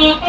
Uh-huh.